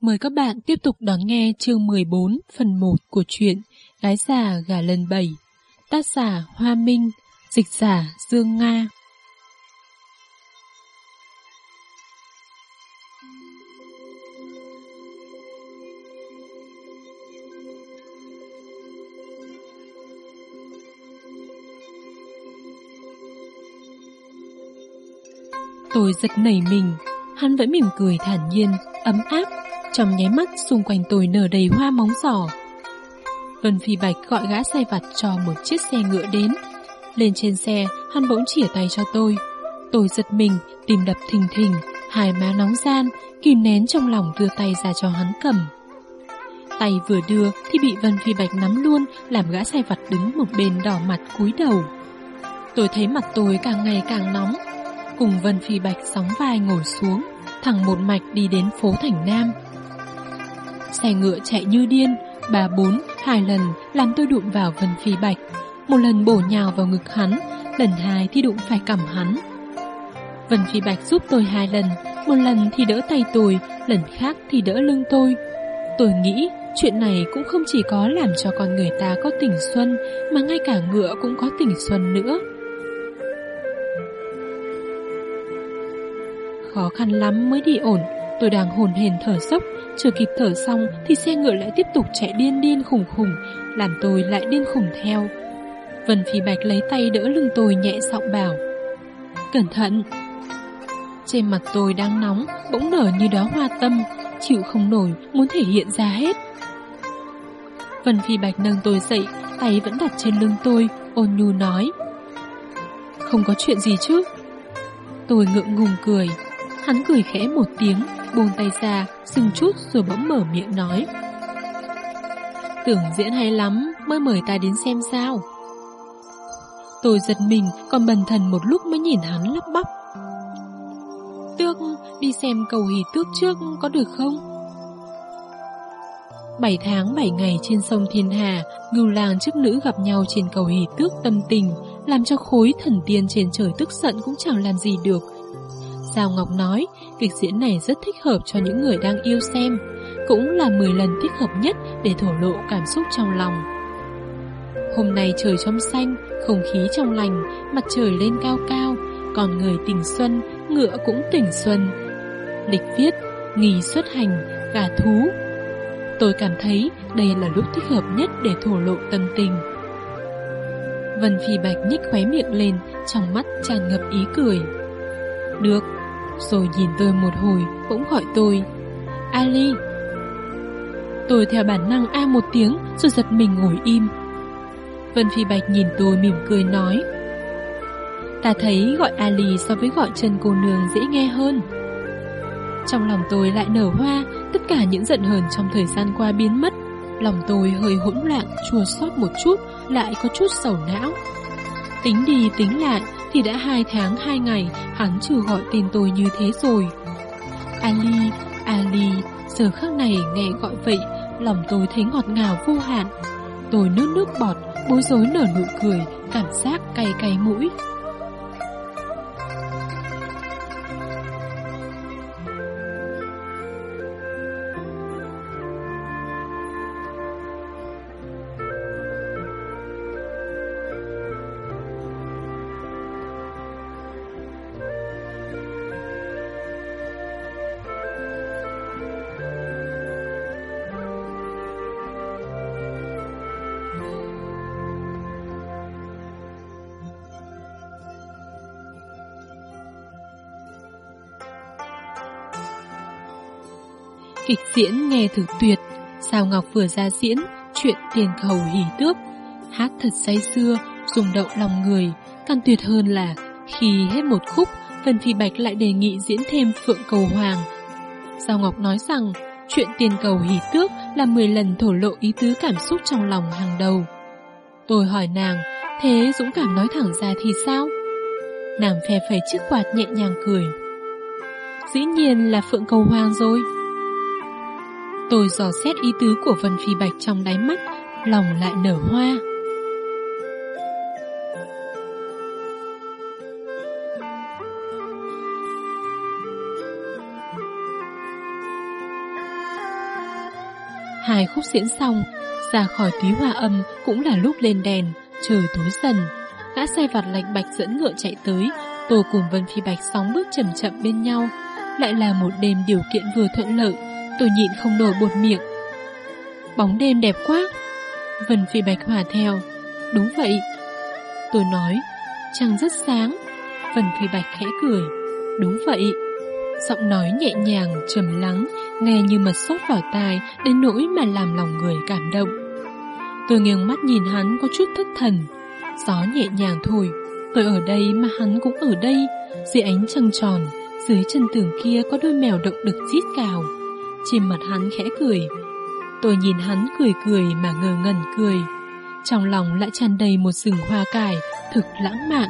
Mời các bạn tiếp tục đón nghe chương 14 phần 1 của truyện Gái già gà lần 7 Tác giả Hoa Minh Dịch giả Dương Nga. Tôi giật nảy mình Hắn vẫn mỉm cười thản nhiên, ấm áp. Trong nháy mắt xung quanh tôi nở đầy hoa móng giỏ Vân Phi Bạch gọi gã xe vặt cho một chiếc xe ngựa đến. Lên trên xe, hắn bỗng chỉa tay cho tôi. Tôi giật mình, tìm đập thình thình Hai má nóng gian, kìm nén trong lòng đưa tay ra cho hắn cầm. Tay vừa đưa thì bị Vân Phi Bạch nắm luôn Làm gã xe vặt đứng một bên đỏ mặt cúi đầu. Tôi thấy mặt tôi càng ngày càng nóng. Cùng Vân Phi Bạch sóng vai ngồi xuống Thẳng một mạch đi đến phố Thành Nam. Xe ngựa chạy như điên Ba bốn, hai lần làm tôi đụng vào Vân Phi Bạch. Một lần bổ nhào vào ngực hắn Lần hai thì đụng phải cầm hắn. Vân Phi Bạch giúp tôi hai lần Một lần thì đỡ tay tôi Lần khác thì đỡ lưng tôi. Tôi nghĩ chuyện này cũng không chỉ có làm cho con người ta có tình xuân Mà ngay cả ngựa cũng có tình xuân nữa. Khó khăn lắm mới đi ổn Tôi đang hồn hền thở sốc chưa kịp thở xong thì xe ngựa lại tiếp tục chạy điên điên khủng khủng Làm tôi lại điên khủng theo. Vân Phi Bạch lấy tay đỡ lưng tôi nhẹ giọng bảo Cẩn thận Trên mặt tôi đang nóng Bỗng nở như đó hoa tâm Chịu không nổi muốn thể hiện ra hết. Vân Phi Bạch nâng tôi dậy Tay vẫn đặt trên lưng tôi Ôn nhu nói Không có chuyện gì chứ? Tôi ngượng ngùng cười Hắn cười khẽ một tiếng, buông tay ra, sừng chút rồi bỗng mở miệng nói. Tưởng diễn hay lắm, mới mời ta đến xem sao. Tôi giật mình, còn bần thần một lúc mới nhìn hắn lắp bắp. Tước, đi xem cầu hỷ tước trước có được không? Bảy tháng bảy ngày trên sông Thiên Hà, ngưu làng chức nữ gặp nhau trên cầu hỷ tước tâm tình, làm cho khối thần tiên trên trời tức giận cũng chẳng làm gì được, Giao Ngọc nói, kịch diễn này rất thích hợp cho những người đang yêu xem, cũng là 10 lần thích hợp nhất để thổ lộ cảm xúc trong lòng. Hôm nay trời trong xanh, không khí trong lành, mặt trời lên cao cao, còn người tình xuân, ngựa cũng tỉnh xuân. Lịch viết, nghỉ xuất hành, gà thú. Tôi cảm thấy đây là lúc thích hợp nhất để thổ lộ tâm tình. Vân Phi Bạch nhích khóe miệng lên, trong mắt tràn ngập ý cười. Được, rồi nhìn tôi một hồi, Bỗng gọi tôi, Ali? Tôi theo bản năng a một tiếng, Rồi giật mình ngồi im. Vân Phi Bạch nhìn tôi mỉm cười nói, Ta thấy gọi Ali so với gọi chân cô nương dễ nghe hơn. Trong lòng tôi lại nở hoa, Tất cả những giận hờn trong thời gian qua biến mất. Lòng tôi hơi hỗn loạn, Chua xót một chút, Lại có chút sầu não. Tính đi tính lại thì đã hai tháng hai ngày hắn trừ gọi tên tôi như thế rồi. Ali, Ali, giờ khắc này nghe gọi vậy, lòng tôi thấy ngọt ngào vô hạn. Tôi nước nước bọt, bối rối nở nụ cười, cảm giác cay cay mũi. Kịch diễn nghe thực tuyệt, Sao Ngọc vừa ra diễn, chuyện tiền cầu hỉ tước, hát thật say xưa, rung động lòng người, càng tuyệt hơn là khi hết một khúc, Vân Phi Bạch lại đề nghị diễn thêm Phượng Cầu Hoàng. Sao Ngọc nói rằng, chuyện tiền cầu hỉ tước là 10 lần thổ lộ ý tứ cảm xúc trong lòng hàng đầu. Tôi hỏi nàng, thế dũng cảm nói thẳng ra thì sao? Nàng phe phẩy chiếc quạt nhẹ nhàng cười. Dĩ nhiên là Phượng Cầu Hoàng rồi. Tôi dò xét ý tứ của Vân Phi Bạch trong đáy mắt, lòng lại nở hoa. Hai khúc diễn xong, ra khỏi túy hoa âm cũng là lúc lên đèn, trời tối dần. Gã xe vặt lạch bạch dẫn ngựa chạy tới, tôi cùng Vân Phi Bạch sóng bước chậm chậm bên nhau. Lại là một đêm điều kiện vừa thuận lợi, tôi nhịn không nổi buột miệng. Bóng đêm đẹp quá. Vân Phi Bạch hòa theo. Đúng vậy. Tôi nói, trăng rất sáng. Vân Phi Bạch khẽ cười. Đúng vậy. Giọng nói nhẹ nhàng, trầm lắng, nghe như mật sốt vào tai đến nỗi mà làm lòng người cảm động. Tôi nghiêng mắt nhìn hắn có chút thất thần. Gió nhẹ nhàng thổi, tôi ở đây mà hắn cũng ở đây, dưới ánh trăng tròn, dưới chân tường kia có đôi mèo động đực rít cào. Trên mặt hắn khẽ cười. Tôi nhìn hắn cười cười mà ngờ ngẩn cười. Trong lòng lại tràn đầy một rừng hoa cải, thực lãng mạn.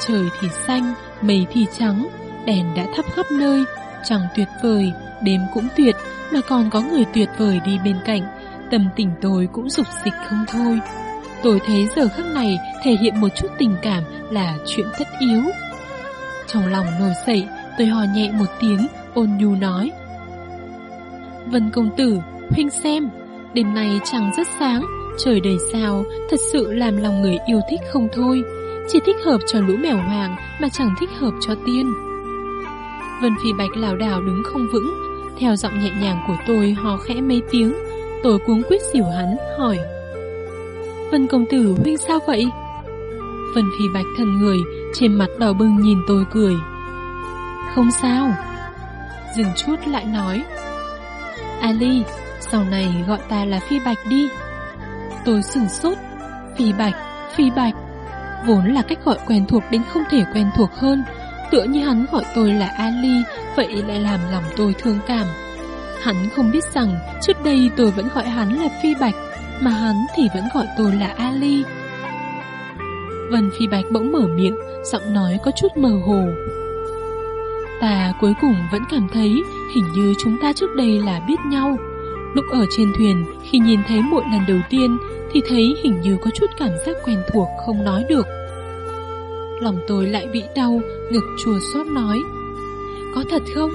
Trời thì xanh, mây thì trắng, đèn đã thắp khắp nơi, chẳng tuyệt vời, đêm cũng tuyệt, mà còn có người tuyệt vời đi bên cạnh, tâm tình tôi cũng dục dịch không thôi. Tôi thấy giờ khắc này thể hiện một chút tình cảm là chuyện tất yếu. Trong lòng nổi dậy, tôi hò nhẹ một tiếng, ôn nhu nói. Vân công tử, huynh xem, đêm nay chẳng rất sáng, trời đầy sao, thật sự làm lòng người yêu thích không thôi. Chỉ thích hợp cho lũ mèo hoàng mà chẳng thích hợp cho tiên. Vân Phi Bạch lảo đảo đứng không vững, theo giọng nhẹ nhàng của tôi hò khẽ mấy tiếng, tôi cuống quýt xỉu hắn, hỏi. Vân công tử huynh sao vậy? Vân Phi Bạch thần người, trên mặt đỏ bừng nhìn tôi cười. Không sao. Dừng chút lại nói. Ali, sau này gọi ta là Phi Bạch đi. Tôi sửng sốt. Phi Bạch, Phi Bạch. Vốn là cách gọi quen thuộc đến không thể quen thuộc hơn. Tựa như hắn gọi tôi là Ali, vậy lại làm lòng tôi thương cảm. Hắn không biết rằng trước đây tôi vẫn gọi hắn là Phi Bạch, mà hắn thì vẫn gọi tôi là Ali. Vân Phi Bạch bỗng mở miệng, giọng nói có chút mơ hồ. Ta cuối cùng vẫn cảm thấy hình như chúng ta trước đây là biết nhau. Lúc ở trên thuyền, khi nhìn thấy muội lần đầu tiên, thì thấy hình như có chút cảm giác quen thuộc không nói được. Lòng tôi lại bị đau, ngực chua xót nói. Có thật không?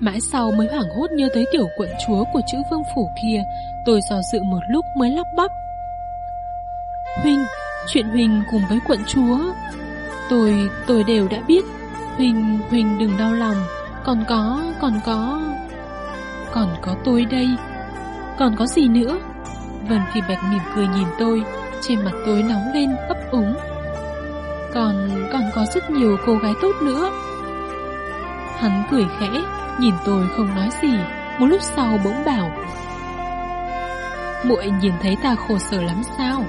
Mãi sau mới hoảng hốt nhớ tới tiểu quận chúa của chữ vương phủ kia, tôi do dự một lúc mới lắp bắp. Huynh, chuyện Huynh cùng với quận chúa, tôi, tôi đều đã biết. Huỳnh, Huỳnh đừng đau lòng, còn có, còn có... Còn có tôi đây, còn có gì nữa? Vân Phi Bạch mỉm cười nhìn tôi, trên mặt tôi nóng lên, ấp úng. Còn, còn có rất nhiều cô gái tốt nữa. Hắn cười khẽ, nhìn tôi không nói gì, một lúc sau bỗng bảo. Muội nhìn thấy ta khổ sở lắm sao?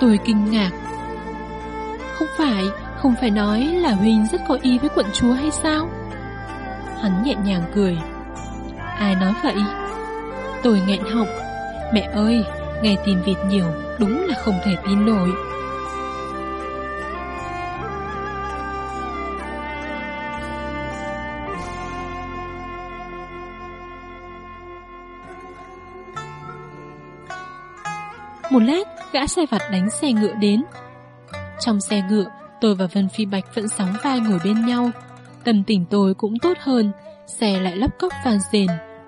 Tôi kinh ngạc. Không phải, không phải nói là Huynh rất có ý với quận chúa hay sao? Hắn nhẹ nhàng cười. Ai nói vậy? Tôi nghẹn họng. Mẹ ơi, nghe tin vịt nhiều, đúng là không thể tin nổi. Một lát, gã xe vặt đánh xe ngựa đến. Trong xe ngựa, tôi và Vân Phi Bạch vẫn sóng vai ngồi bên nhau. Tâm tình tôi cũng tốt hơn, xe lại lắp cốc vàng rền.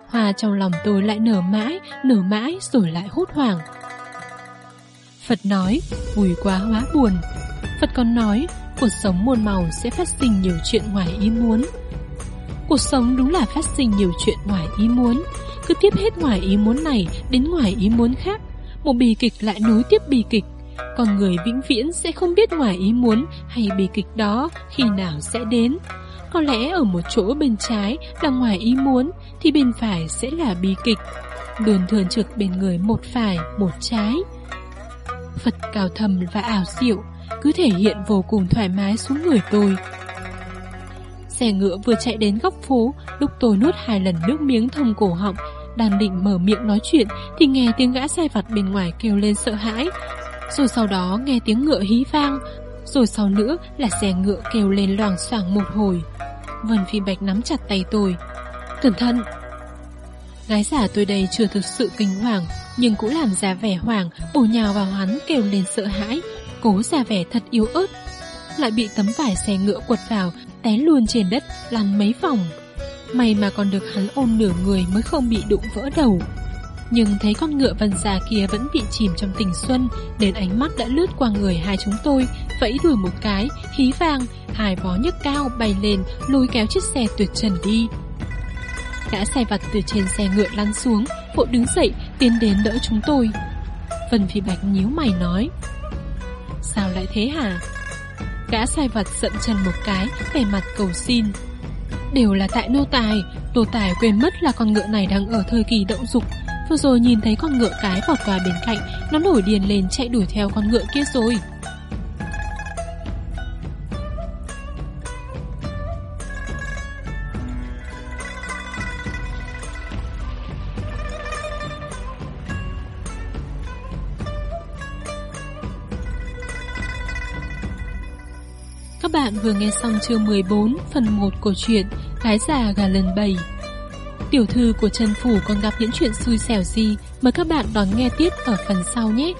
Hoa trong lòng tôi lại nở mãi, nở mãi rồi lại hốt hoảng. Phật nói, vui quá hóa buồn. Phật còn nói, cuộc sống muôn màu sẽ phát sinh nhiều chuyện ngoài ý muốn. Cuộc sống đúng là phát sinh nhiều chuyện ngoài ý muốn, cứ tiếp hết ngoài ý muốn này đến ngoài ý muốn khác, một bì kịch lại nối tiếp bì kịch. Con người vĩnh viễn sẽ không biết ngoài ý muốn hay bi kịch đó khi nào sẽ đến. Có lẽ ở một chỗ bên trái là ngoài ý muốn thì bên phải sẽ là bi kịch. Luôn thường trực bên người một phải, một trái. Phật cao thầm và ảo diệu cứ thể hiện vô cùng thoải mái xuống người tôi. Xe ngựa vừa chạy đến góc phố, lúc tôi nuốt hai lần nước miếng thông cổ họng đang định mở miệng nói chuyện thì nghe tiếng gã xe vặt bên ngoài kêu lên sợ hãi. Rồi sau đó nghe tiếng ngựa hí vang, rồi sau nữa là xe ngựa kêu lên loảng xoảng một hồi. Vân Phi Bạch nắm chặt tay tôi. Cẩn thận! Gái giả tôi đây chưa thực sự kinh hoàng, nhưng cũng làm ra vẻ hoảng, bổ nhào vào hắn kêu lên sợ hãi, cố ra vẻ thật yếu ớt. Lại bị tấm vải xe ngựa quật vào, té luôn trên đất, lăn mấy vòng. May mà còn được hắn ôm nửa người mới không bị đụng vỡ đầu. Nhưng thấy con ngựa vân già kia vẫn bị chìm trong tình xuân Nên ánh mắt đã lướt qua người hai chúng tôi Vẫy đuổi một cái, hí vàng Hai vó nhấc cao bay lên Lùi kéo chiếc xe tuyệt trần đi. Gã xe vặt từ trên xe ngựa lăn xuống Vội đứng dậy tiến đến đỡ chúng tôi. Vân Phi Bạch nhíu mày nói Sao lại thế hả? Gã sai vật giận chân một cái Vẻ mặt cầu xin Đều là tại nô tài Nô tài quên mất là con ngựa này đang ở thời kỳ động dục Vừa rồi, nhìn thấy con ngựa cái vọt qua bên cạnh, Nó nổi điên lên chạy đuổi theo con ngựa kia rồi. Các bạn vừa nghe xong chương 14 phần 1 của truyện Gái già gà lần 7 Tiểu thư của Trần Phủ còn gặp những chuyện xui xẻo gì, Mời các bạn đón nghe tiếp ở phần sau nhé.